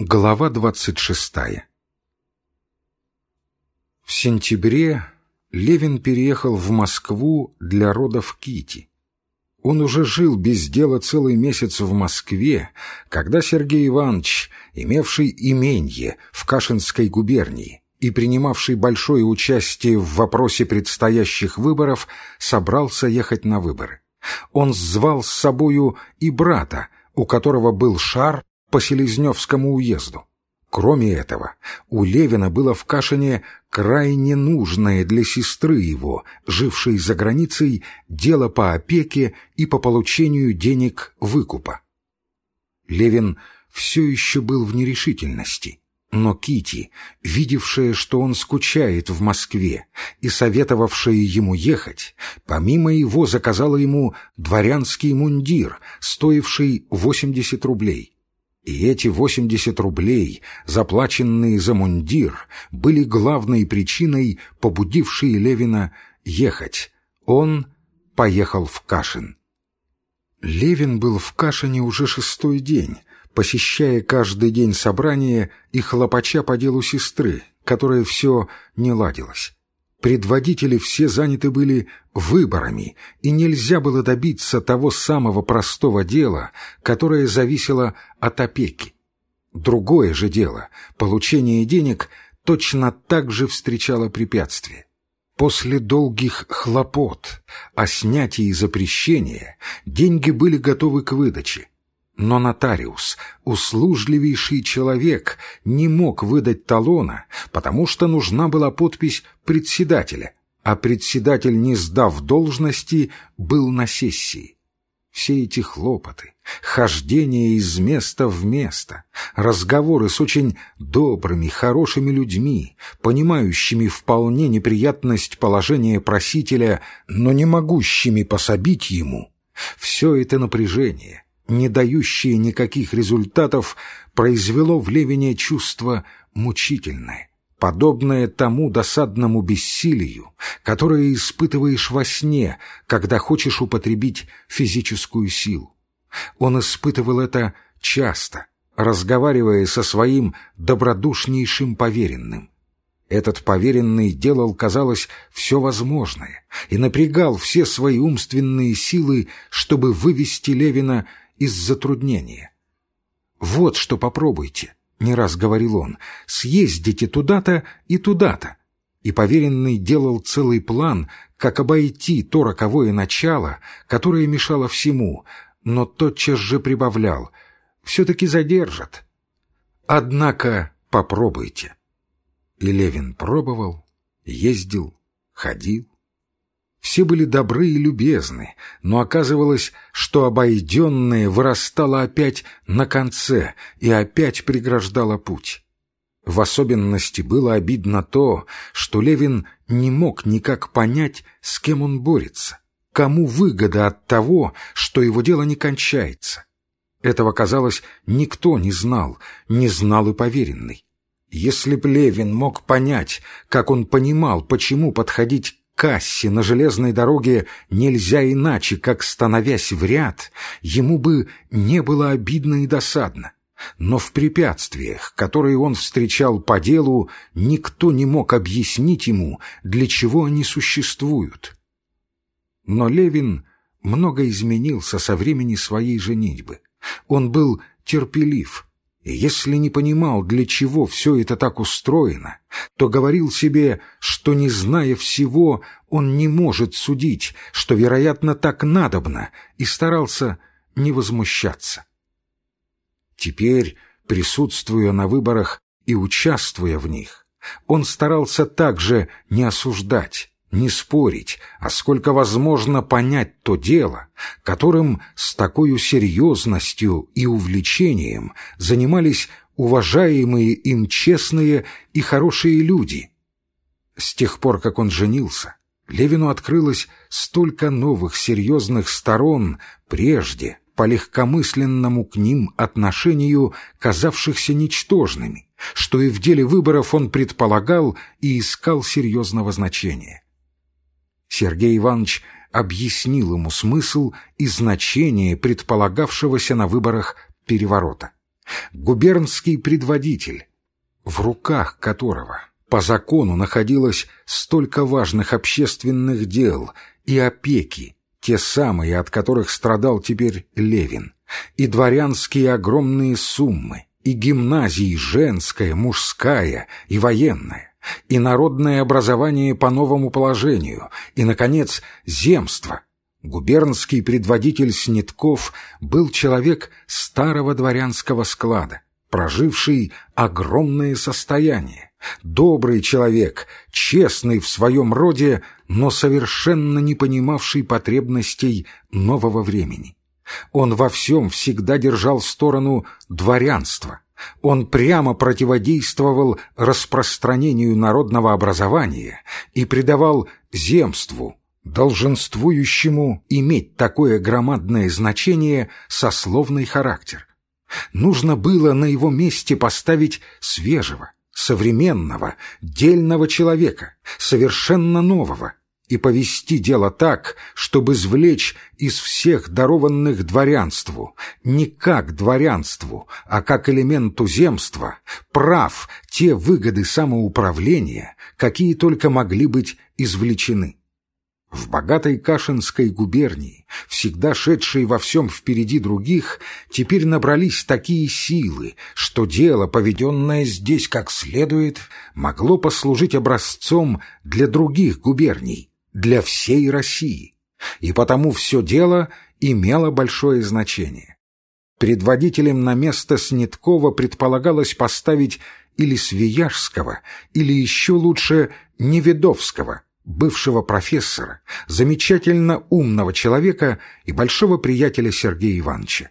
Глава двадцать шестая В сентябре Левин переехал в Москву для родов Кити. Он уже жил без дела целый месяц в Москве, когда Сергей Иванович, имевший именье в Кашинской губернии и принимавший большое участие в вопросе предстоящих выборов, собрался ехать на выборы. Он звал с собою и брата, у которого был шар по Селезневскому уезду. Кроме этого, у Левина было в Кашине крайне нужное для сестры его, жившей за границей, дело по опеке и по получению денег выкупа. Левин все еще был в нерешительности, но Кити, видевшая, что он скучает в Москве и советовавшая ему ехать, помимо его заказала ему дворянский мундир, стоивший 80 рублей. И эти 80 рублей, заплаченные за мундир, были главной причиной, побудившей Левина ехать. Он поехал в Кашин. Левин был в Кашине уже шестой день, посещая каждый день собрания и хлопача по делу сестры, которая все не ладилась. Предводители все заняты были выборами, и нельзя было добиться того самого простого дела, которое зависело от опеки. Другое же дело, получение денег, точно так же встречало препятствия. После долгих хлопот о снятии запрещения деньги были готовы к выдаче, но нотариус, услужливейший человек, не мог выдать талона, потому что нужна была подпись председателя, а председатель, не сдав должности, был на сессии. Все эти хлопоты, хождение из места в место, разговоры с очень добрыми, хорошими людьми, понимающими вполне неприятность положения просителя, но не могущими пособить ему, все это напряжение, не дающее никаких результатов, произвело в Левине чувство мучительное, подобное тому досадному бессилию, которое испытываешь во сне, когда хочешь употребить физическую силу. Он испытывал это часто, разговаривая со своим добродушнейшим поверенным. Этот поверенный делал, казалось, все возможное и напрягал все свои умственные силы, чтобы вывести Левина из затруднения. «Вот что попробуйте», — не раз говорил он, — «съездите туда-то и туда-то». И поверенный делал целый план, как обойти то роковое начало, которое мешало всему, но тотчас же прибавлял «все-таки задержат». «Однако попробуйте». И Левин пробовал, ездил, ходил, все были добры и любезны, но оказывалось, что обойденное вырастало опять на конце и опять преграждало путь. В особенности было обидно то, что Левин не мог никак понять, с кем он борется, кому выгода от того, что его дело не кончается. Этого, казалось, никто не знал, не знал и поверенный. Если б Левин мог понять, как он понимал, почему подходить кассе на железной дороге нельзя иначе, как становясь в ряд, ему бы не было обидно и досадно. Но в препятствиях, которые он встречал по делу, никто не мог объяснить ему, для чего они существуют. Но Левин много изменился со времени своей женитьбы. Он был терпелив, если не понимал, для чего все это так устроено, то говорил себе, что, не зная всего, он не может судить, что, вероятно, так надобно, и старался не возмущаться. Теперь, присутствуя на выборах и участвуя в них, он старался также не осуждать, не спорить, а сколько возможно понять то дело, которым с такой серьезностью и увлечением занимались уважаемые им честные и хорошие люди. С тех пор, как он женился, Левину открылось столько новых серьезных сторон, прежде по легкомысленному к ним отношению казавшихся ничтожными, что и в деле выборов он предполагал и искал серьезного значения. Сергей Иванович объяснил ему смысл и значение предполагавшегося на выборах переворота. губернский предводитель, в руках которого по закону находилось столько важных общественных дел и опеки, те самые, от которых страдал теперь Левин, и дворянские огромные суммы, и гимназии женская, мужская и военная, и народное образование по новому положению, и, наконец, земство. Губернский предводитель Снитков был человек старого дворянского склада, проживший огромное состояние, добрый человек, честный в своем роде, но совершенно не понимавший потребностей нового времени. Он во всем всегда держал сторону дворянства. Он прямо противодействовал распространению народного образования и придавал земству, долженствующему иметь такое громадное значение, сословный характер. Нужно было на его месте поставить свежего, современного, дельного человека, совершенно нового, и повести дело так, чтобы извлечь из всех дарованных дворянству, не как дворянству, а как элементу земства, прав те выгоды самоуправления, какие только могли быть извлечены. В богатой Кашинской губернии, всегда шедшей во всем впереди других, теперь набрались такие силы, что дело, поведенное здесь как следует, могло послужить образцом для других губерний, для всей России. И потому все дело имело большое значение. Предводителем на место Сниткова предполагалось поставить или Свияжского, или еще лучше Неведовского, бывшего профессора, замечательно умного человека и большого приятеля Сергея Ивановича.